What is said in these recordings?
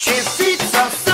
Chisitas.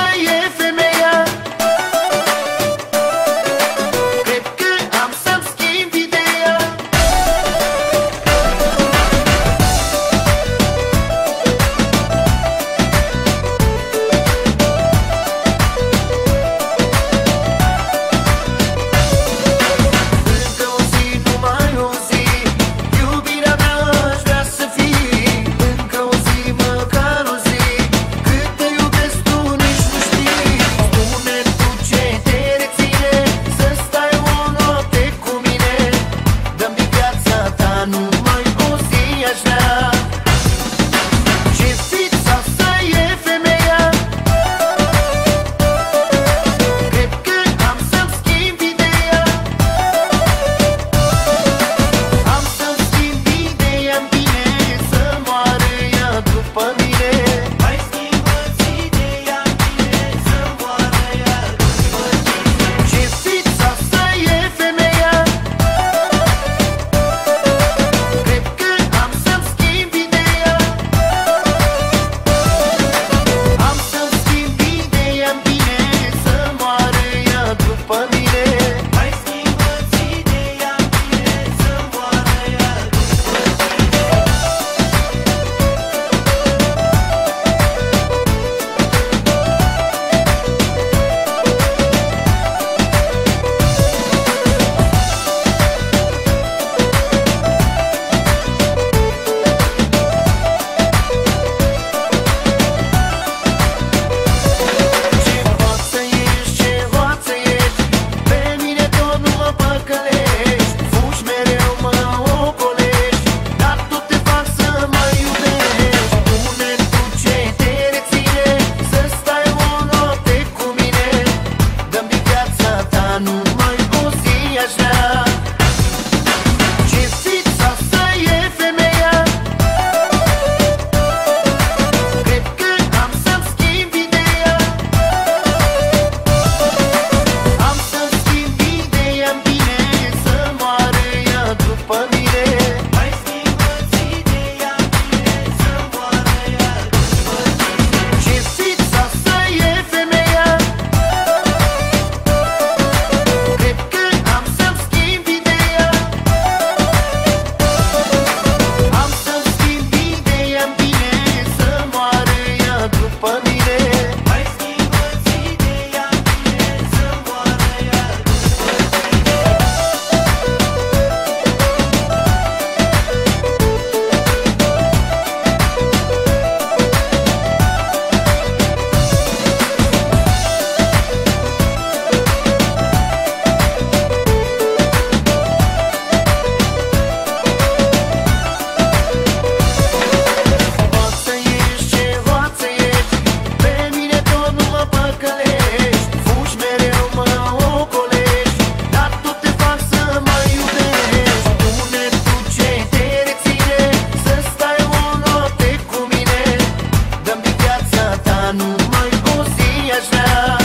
ta Nu mai pozi aș vrea